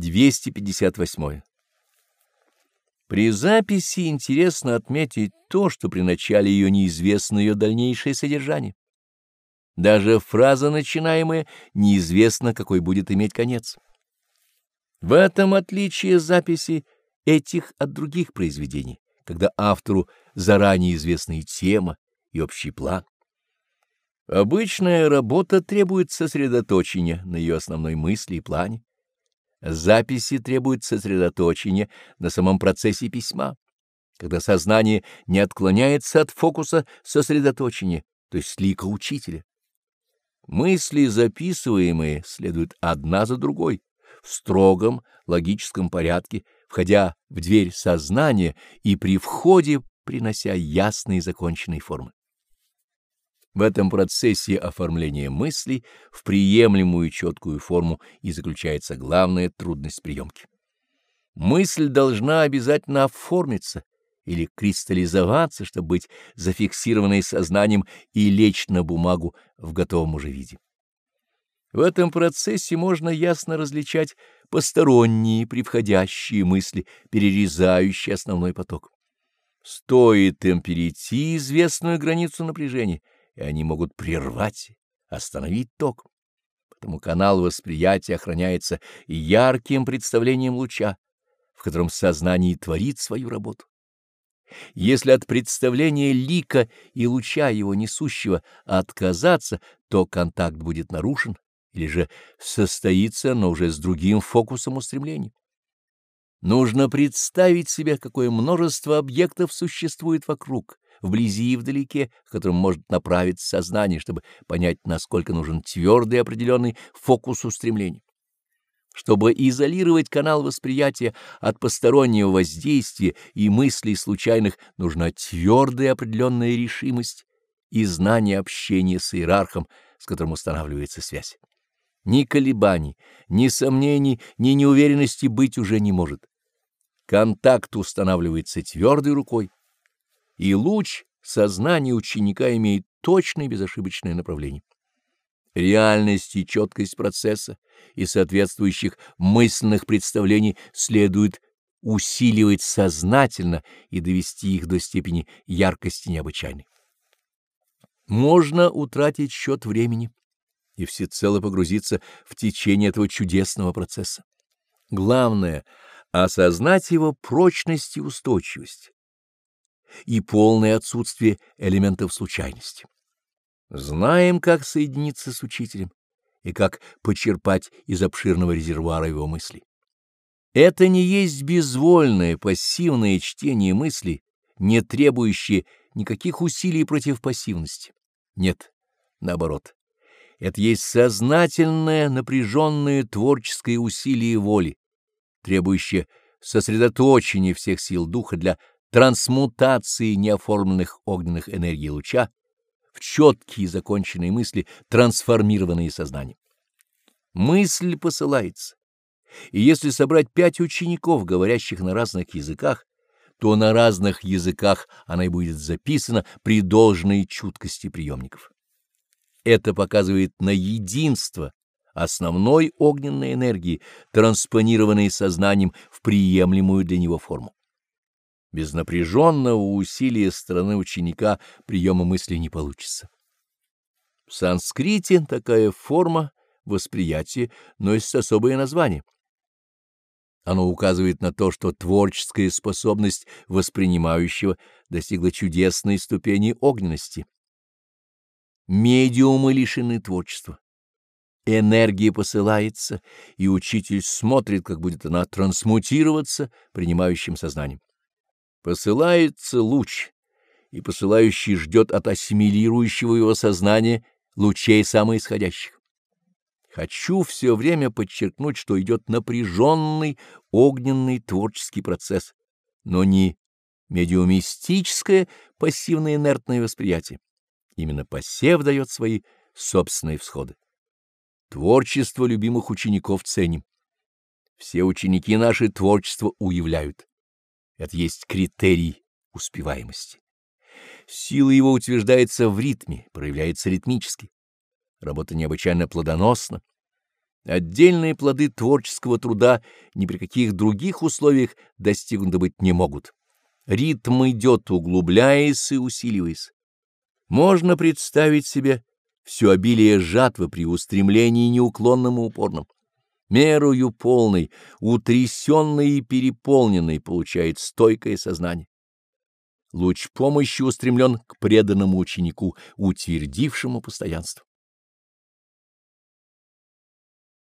258. При записи интересно отметить то, что при начале ее неизвестно ее дальнейшее содержание. Даже фраза, начинаемая, неизвестно, какой будет иметь конец. В этом отличие записи этих от других произведений, когда автору заранее известна и тема, и общий план. Обычная работа требует сосредоточения на ее основной мысли и плане. Записи требуют сосредоточения на самом процессе письма, когда сознание не отклоняется от фокуса сосредоточения, то есть лика учителя. Мысли, записываемые, следуют одна за другой, в строгом логическом порядке, входя в дверь сознания и при входе принося ясные законченные формы. В этом процессе оформления мыслей в приемлемую четкую форму и заключается главная трудность приемки. Мысль должна обязательно оформиться или кристаллизоваться, чтобы быть зафиксированной сознанием и лечь на бумагу в готовом уже виде. В этом процессе можно ясно различать посторонние превходящие мысли, перерезающие основной поток. Стоит им перейти известную границу напряжения — и они могут прервать, остановить ток. Потому канал восприятия охраняется ярким представлением луча, в котором сознание творит свою работу. Если от представления лика и луча его несущего отказаться, то контакт будет нарушен или же состоится, но уже с другим фокусом устремлений. Нужно представить себе, какое множество объектов существует вокруг, вблизи и вдалеке, к которым может направиться сознание, чтобы понять, насколько нужен твердый определенный фокус устремлений. Чтобы изолировать канал восприятия от постороннего воздействия и мыслей случайных, нужна твердая определенная решимость и знание общения с иерархом, с которым устанавливается связь. Ни колебаний, ни сомнений, ни неуверенности быть уже не может. Контакт устанавливается твердой рукой, и луч сознания ученика имеет точное безошибочное направление. Реальность и четкость процесса и соответствующих мысленных представлений следует усиливать сознательно и довести их до степени яркости необычайной. Можно утратить счет времени и всецело погрузиться в течение этого чудесного процесса. Главное — осознать его прочность и устойчивость и полное отсутствие элементов случайности. Знаем, как соединиться с учителем и как почерпать из обширного резервуара его мыслей. Это не есть безвольное, пассивное чтение мыслей, не требующее никаких усилий против пассивности. Нет, наоборот. Это есть сознательное, напряженное творческое усилие воли, требующее сосредоточения всех сил духа для трансмутации неоформленных огненных энергий луча в четкие законченные мысли, трансформированные сознанием. Мысль посылается, и если собрать пять учеников, говорящих на разных языках, то на разных языках она и будет записана при должной чуткости приемников. Это показывает на единство основной огненной энергии, транспонированной сознанием в приемлемую для него форму. Без напряженного усилия стороны ученика приема мысли не получится. В санскрите такая форма восприятия носит особое название. Оно указывает на то, что творческая способность воспринимающего достигла чудесной ступени огненности. Медиумы лишены творчества. Энергия посылается, и учитель смотрит, как будет она трансмутироваться принимающим сознанием. Посылается луч, и посылающий ждет от ассимилирующего его сознания лучей самоисходящих. Хочу все время подчеркнуть, что идет напряженный огненный творческий процесс, но не медиумистическое пассивное инертное восприятие. Именно посев дает свои собственные всходы. Творчество любимых учеников ценим. Все ученики наши творчество уявляют. Это есть критерий успеваемости. Сила его утверждается в ритме, проявляется ритмически. Работа необычайно плодоносна. Отдельные плоды творческого труда ни при каких других условиях достигнуты быть не могут. Ритм идет, углубляясь и усиливаясь. Можно представить себе все обилие жатвы при устремлении неуклонным и упорным. Мерою полной, утрясенной и переполненной получает стойкое сознание. Луч помощи устремлен к преданному ученику, утвердившему постоянство.